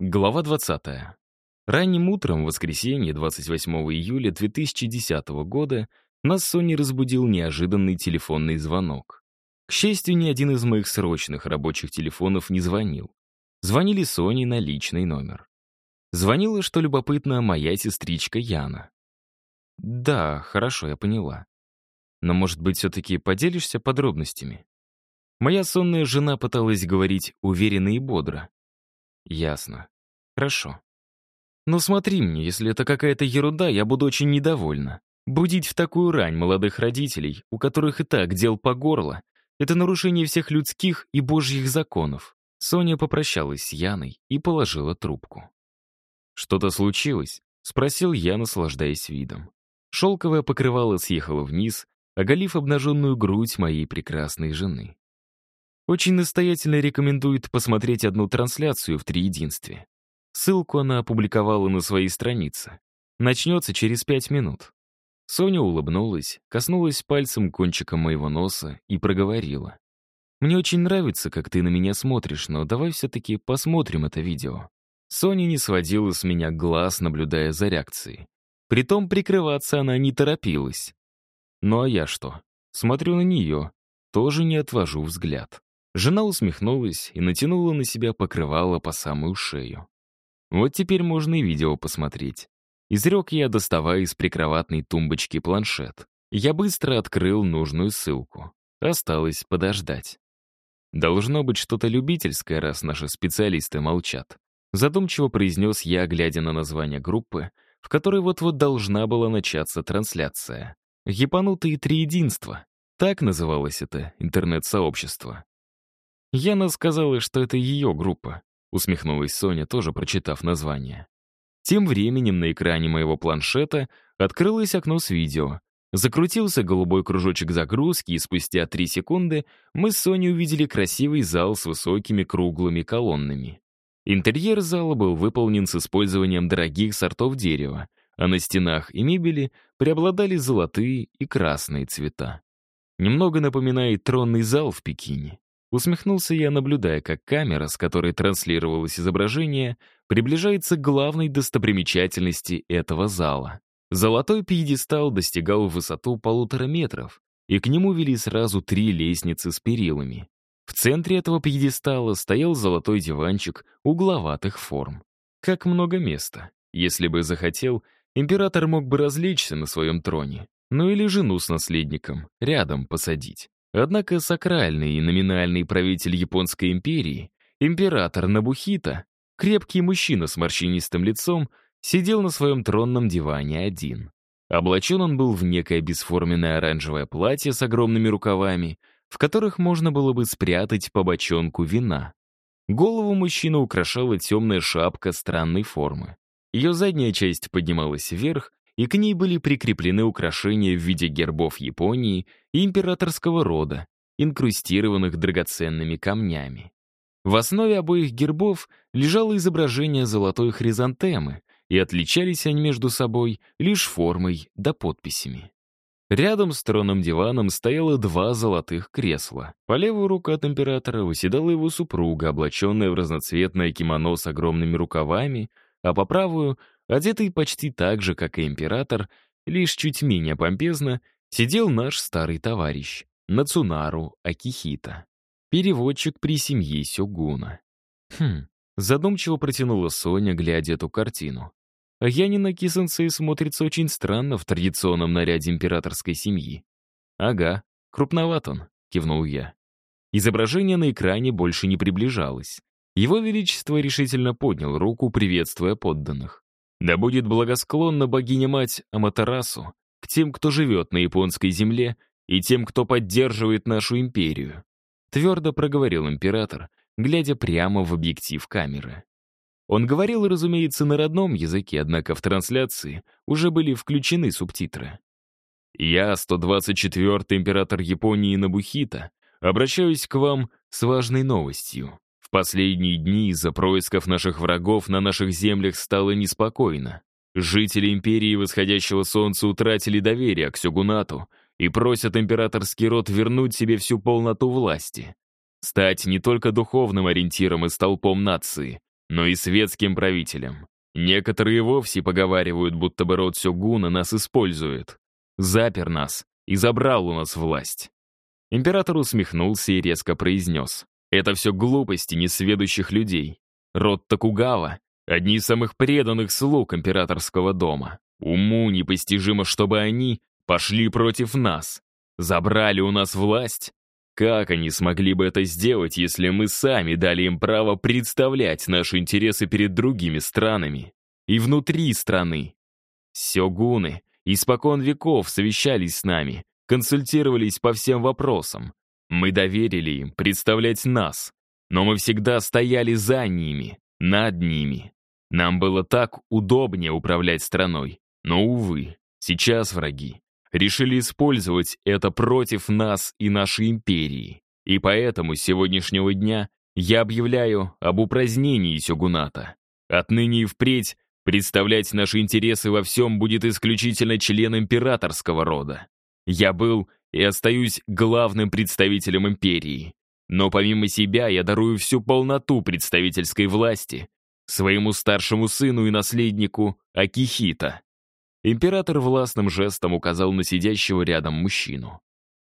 Глава 20. Ранним утром, в воскресенье, 28 июля 2010 года, нас с Соней разбудил неожиданный телефонный звонок. К счастью, ни один из моих срочных рабочих телефонов не звонил. Звонили Соне на личный номер. Звонила, что любопытно, моя сестричка Яна. Да, хорошо, я поняла. Но, может быть, все-таки поделишься подробностями? Моя сонная жена пыталась говорить уверенно и бодро. Ясно. Хорошо. Но смотри мне, если это какая-то ерунда, я буду очень недовольна. Будить в такую рань молодых родителей, у которых и так дел по горло, это нарушение всех людских и божьих законов. Соня попрощалась с Яной и положила трубку. «Что-то случилось?» — спросил я, наслаждаясь видом. Шелковое покрывало съехало вниз, оголив обнаженную грудь моей прекрасной жены. Очень настоятельно рекомендует посмотреть одну трансляцию в триединстве. Ссылку она опубликовала на своей странице. Начнется через пять минут. Соня улыбнулась, коснулась пальцем кончика моего носа и проговорила. «Мне очень нравится, как ты на меня смотришь, но давай все-таки посмотрим это видео». Соня не сводила с меня глаз, наблюдая за реакцией. Притом прикрываться она не торопилась. Ну а я что? Смотрю на нее, тоже не отвожу взгляд. Жена усмехнулась и натянула на себя покрывало по самую шею. Вот теперь можно и видео посмотреть. Изрек я, доставая из прикроватной тумбочки планшет. Я быстро открыл нужную ссылку. Осталось подождать. Должно быть что-то любительское, раз наши специалисты молчат. Задумчиво произнес я, глядя на название группы, в которой вот-вот должна была начаться трансляция. «Епанутые триединства». Так называлось это интернет-сообщество. Яна сказала, что это ее группа, усмехнулась Соня, тоже прочитав название. Тем временем на экране моего планшета открылось окно с видео. Закрутился голубой кружочек загрузки, и спустя три секунды мы с Соней увидели красивый зал с высокими круглыми колоннами. Интерьер зала был выполнен с использованием дорогих сортов дерева, а на стенах и мебели преобладали золотые и красные цвета. Немного напоминает тронный зал в Пекине. Усмехнулся я, наблюдая, как камера, с которой транслировалось изображение, приближается к главной достопримечательности этого зала. Золотой пьедестал достигал высоту полутора метров, и к нему вели сразу три лестницы с перилами. В центре этого пьедестала стоял золотой диванчик угловатых форм. Как много места. Если бы захотел, император мог бы развлечься на своем троне, ну или жену с наследником рядом посадить. Однако сакральный и номинальный правитель Японской империи, император Набухита, крепкий мужчина с морщинистым лицом, сидел на своем тронном диване один. Облачен он был в некое бесформенное оранжевое платье с огромными рукавами, в которых можно было бы спрятать по бочонку вина. Голову мужчины украшала темная шапка странной формы. Ее задняя часть поднималась вверх, и к ней были прикреплены украшения в виде гербов Японии и императорского рода, инкрустированных драгоценными камнями. В основе обоих гербов лежало изображение золотой хризантемы, и отличались они между собой лишь формой да подписями. Рядом с троном диваном стояло два золотых кресла. По левую руку от императора выседала его супруга, облаченная в разноцветное кимоно с огромными рукавами, а по правую Одетый почти так же, как и император, лишь чуть менее помпезно, сидел наш старый товарищ, Нацунару Акихита, переводчик при семье Сёгуна. Хм, задумчиво протянула Соня, глядя эту картину. А Янина Кисенсей смотрится очень странно в традиционном наряде императорской семьи. «Ага, крупноват он», — кивнул я. Изображение на экране больше не приближалось. Его Величество решительно поднял руку, приветствуя подданных. Да будет благосклонна богиня-мать Аматарасу к тем, кто живет на японской земле, и тем, кто поддерживает нашу империю. Твердо проговорил император, глядя прямо в объектив камеры. Он говорил, разумеется, на родном языке, однако в трансляции уже были включены субтитры. «Я, 124-й император Японии Набухита, обращаюсь к вам с важной новостью. В последние дни из-за происков наших врагов на наших землях стало неспокойно. Жители империи восходящего солнца утратили доверие к Сёгунату и просят императорский род вернуть себе всю полноту власти. Стать не только духовным ориентиром и столпом нации, но и светским правителям. Некоторые вовсе поговаривают, будто бы род Сёгуна нас использует. Запер нас и забрал у нас власть. Император усмехнулся и резко произнес. Это все глупости несведущих людей. Род Токугава — одни из самых преданных слуг императорского дома. Уму непостижимо, чтобы они пошли против нас. Забрали у нас власть. Как они смогли бы это сделать, если мы сами дали им право представлять наши интересы перед другими странами и внутри страны? Сёгуны испокон веков совещались с нами, консультировались по всем вопросам. Мы доверили им представлять нас, но мы всегда стояли за ними, над ними. Нам было так удобнее управлять страной, но, увы, сейчас враги решили использовать это против нас и нашей империи. И поэтому с сегодняшнего дня я объявляю об упразднении Сёгуната. Отныне и впредь представлять наши интересы во всем будет исключительно член императорского рода. Я был и остаюсь главным представителем империи. Но помимо себя я дарую всю полноту представительской власти своему старшему сыну и наследнику Акихита. Император властным жестом указал на сидящего рядом мужчину.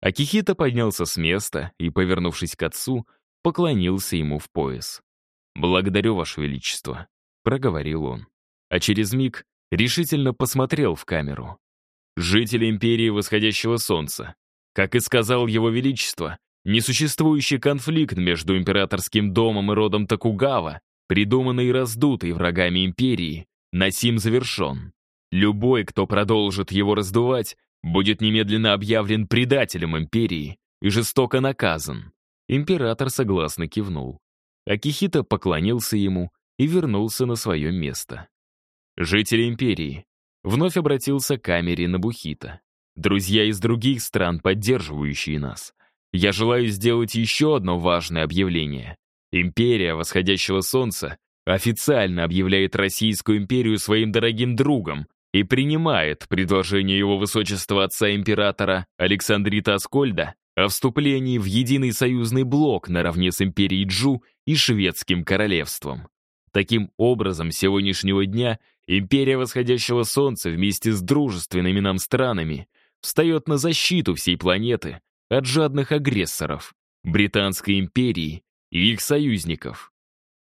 Акихита поднялся с места и, повернувшись к отцу, поклонился ему в пояс. «Благодарю, Ваше Величество», — проговорил он. А через миг решительно посмотрел в камеру. «Жители Империи Восходящего Солнца, как и сказал Его Величество, несуществующий конфликт между императорским домом и родом Токугава, придуманный и раздутый врагами Империи, на сим завершен. Любой, кто продолжит его раздувать, будет немедленно объявлен предателем империи и жестоко наказан. Император согласно кивнул. Акихита поклонился ему и вернулся на свое место. Жители империи. Вновь обратился к камере Набухита. Друзья из других стран, поддерживающие нас. Я желаю сделать еще одно важное объявление. Империя восходящего солнца официально объявляет Российскую империю своим дорогим другом, и принимает предложение его высочества отца-императора Александрита Аскольда о вступлении в единый союзный блок наравне с империей Джу и шведским королевством. Таким образом, с сегодняшнего дня империя восходящего солнца вместе с дружественными нам странами встает на защиту всей планеты от жадных агрессоров, Британской империи и их союзников.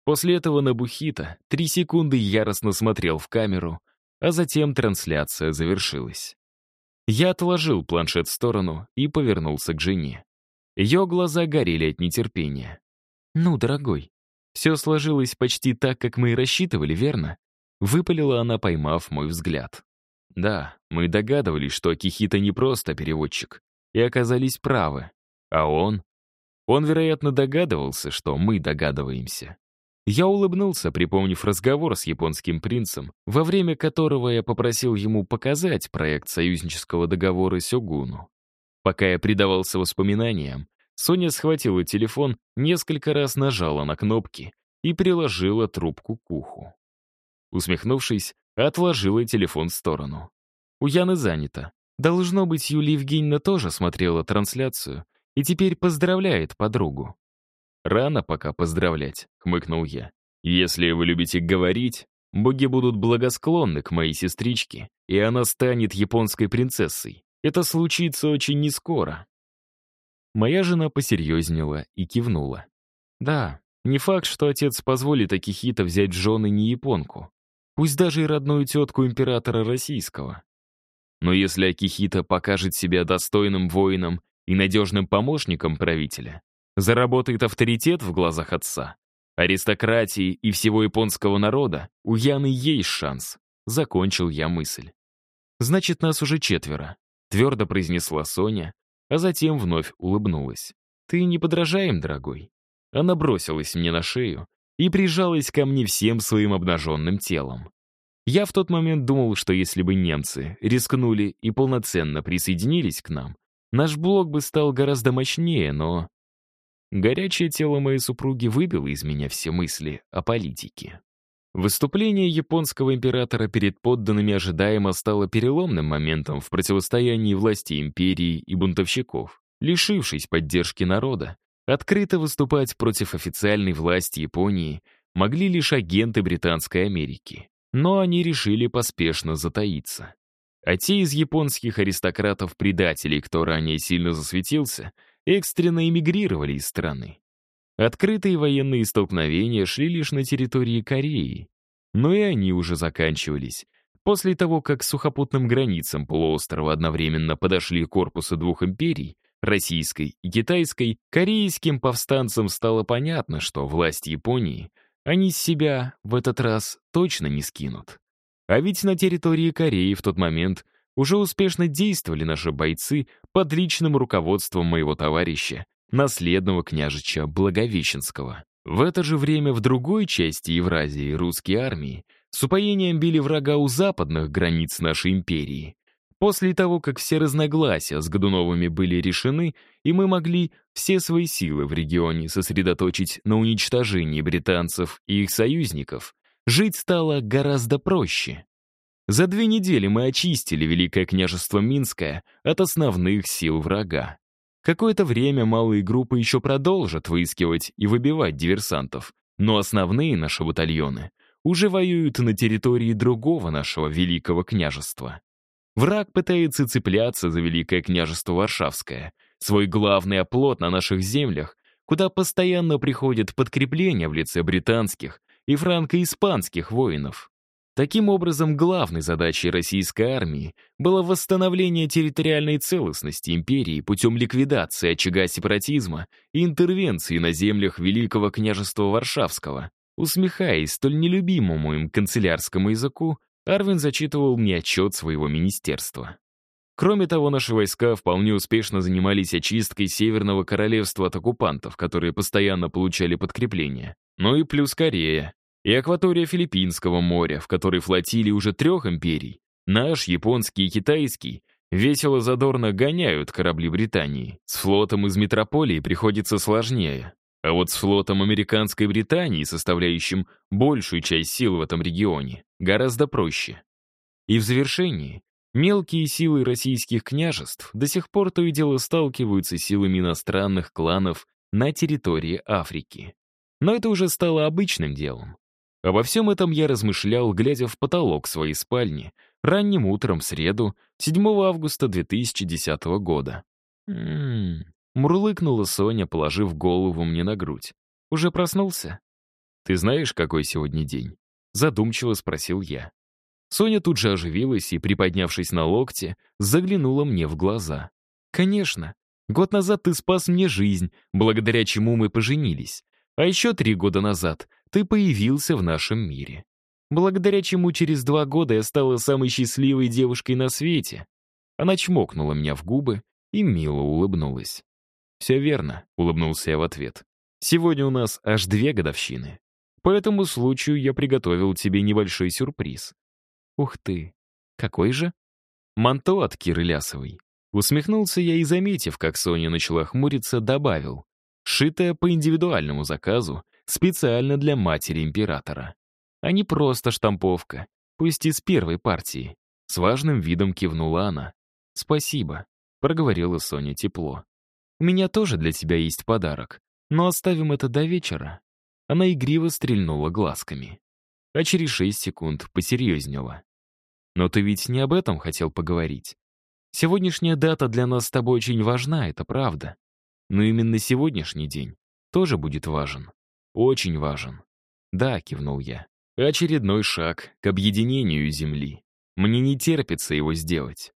После этого Набухита три секунды яростно смотрел в камеру, а затем трансляция завершилась. Я отложил планшет в сторону и повернулся к жене. Ее глаза горели от нетерпения. «Ну, дорогой, все сложилось почти так, как мы и рассчитывали, верно?» Выпалила она, поймав мой взгляд. Да, мы догадывались, что Акихита не просто переводчик, и оказались правы. А он? Он, вероятно, догадывался, что мы догадываемся. Я улыбнулся, припомнив разговор с японским принцем, во время которого я попросил ему показать проект союзнического договора Сёгуну. Пока я предавался воспоминаниям, Соня схватила телефон, несколько раз нажала на кнопки и приложила трубку к уху. Усмехнувшись, отложила телефон в сторону. У Яны занято. Должно быть, Юлия Евгеньевна тоже смотрела трансляцию и теперь поздравляет подругу. «Рано пока поздравлять», — хмыкнул я. «Если вы любите говорить, боги будут благосклонны к моей сестричке, и она станет японской принцессой. Это случится очень нескоро». Моя жена посерьезнела и кивнула. «Да, не факт, что отец позволит Акихито взять в жены не японку. Пусть даже и родную тетку императора российского. Но если Акихито покажет себя достойным воином и надежным помощником правителя, заработает авторитет в глазах отца, аристократии и всего японского народа, у Яны есть шанс. Закончил я мысль. «Значит, нас уже четверо», — твердо произнесла Соня, а затем вновь улыбнулась. «Ты не подражаем, дорогой». Она бросилась мне на шею и прижалась ко мне всем своим обнаженным телом. Я в тот момент думал, что если бы немцы рискнули и полноценно присоединились к нам, наш блок бы стал гораздо мощнее, но Горячее тело моей супруги выбило из меня все мысли о политике. Выступление японского императора перед подданными ожидаемо стало переломным моментом в противостоянии власти империи и бунтовщиков. Лишившись поддержки народа, открыто выступать против официальной власти Японии могли лишь агенты Британской Америки. Но они решили поспешно затаиться. А те из японских аристократов-предателей, кто ранее сильно засветился, экстренно эмигрировали из страны. Открытые военные столкновения шли лишь на территории Кореи, но и они уже заканчивались. После того, как к сухопутным границам полуострова одновременно подошли корпусы двух империй, российской и китайской, корейским повстанцам стало понятно, что власть Японии они с себя в этот раз точно не скинут. А ведь на территории Кореи в тот момент уже успешно действовали наши бойцы под личным руководством моего товарища, наследного княжича Благовещенского. В это же время в другой части Евразии русские армии с упоением били врага у западных границ нашей империи. После того, как все разногласия с Годуновыми были решены, и мы могли все свои силы в регионе сосредоточить на уничтожении британцев и их союзников, жить стало гораздо проще. За две недели мы очистили Великое княжество Минское от основных сил врага. Какое-то время малые группы еще продолжат выискивать и выбивать диверсантов, но основные наши батальоны уже воюют на территории другого нашего великого княжества. Враг пытается цепляться за Великое княжество Варшавское, свой главный оплот на наших землях, куда постоянно приходят подкрепления в лице британских и франко-испанских воинов. Таким образом, главной задачей российской армии было восстановление территориальной целостности империи путем ликвидации очага сепаратизма и интервенции на землях Великого княжества Варшавского. Усмехаясь столь нелюбимому им канцелярскому языку, Арвин зачитывал мне отчет своего министерства. Кроме того, наши войска вполне успешно занимались очисткой Северного Королевства от оккупантов, которые постоянно получали подкрепление. Ну и плюс Корея, и акватория Филиппинского моря, в которой флотилии уже трех империй, наш, японский и китайский, весело задорно гоняют корабли Британии. С флотом из метрополии приходится сложнее. А вот с флотом американской Британии, составляющим большую часть сил в этом регионе, гораздо проще. И в завершении, мелкие силы российских княжеств до сих пор то и дело сталкиваются с силами иностранных кланов на территории Африки. Но это уже стало обычным делом. Обо всем этом я размышлял, глядя в потолок своей спальни, ранним утром в среду, 7 августа 2010 года. «М-м-м», мурлыкнула Соня, положив голову мне на грудь. «Уже проснулся?» «Ты знаешь, какой сегодня день?» Задумчиво спросил я. Соня тут же оживилась и, приподнявшись на локте, заглянула мне в глаза. «Конечно. Год назад ты спас мне жизнь, благодаря чему мы поженились. А еще три года назад ты появился в нашем мире. Благодаря чему через два года я стала самой счастливой девушкой на свете. Она чмокнула меня в губы и мило улыбнулась. «Все верно», — улыбнулся я в ответ. «Сегодня у нас аж две годовщины. По этому случаю я приготовил тебе небольшой сюрприз». «Ух ты! Какой же?» «Манто от Киры Лясовой». Усмехнулся я и, заметив, как Соня начала хмуриться, добавил. «Шитая по индивидуальному заказу специально для матери императора. А не просто штамповка, пусть и с первой партии. С важным видом кивнула она. «Спасибо», — проговорила Соня тепло. «У меня тоже для тебя есть подарок, но оставим это до вечера». Она игриво стрельнула глазками. А через шесть секунд посерьезнела. «Но ты ведь не об этом хотел поговорить. Сегодняшняя дата для нас с тобой очень важна, это правда. Но именно сегодняшний день тоже будет важен очень важен. «Да», — кивнул я. «Очередной шаг к объединению Земли. Мне не терпится его сделать.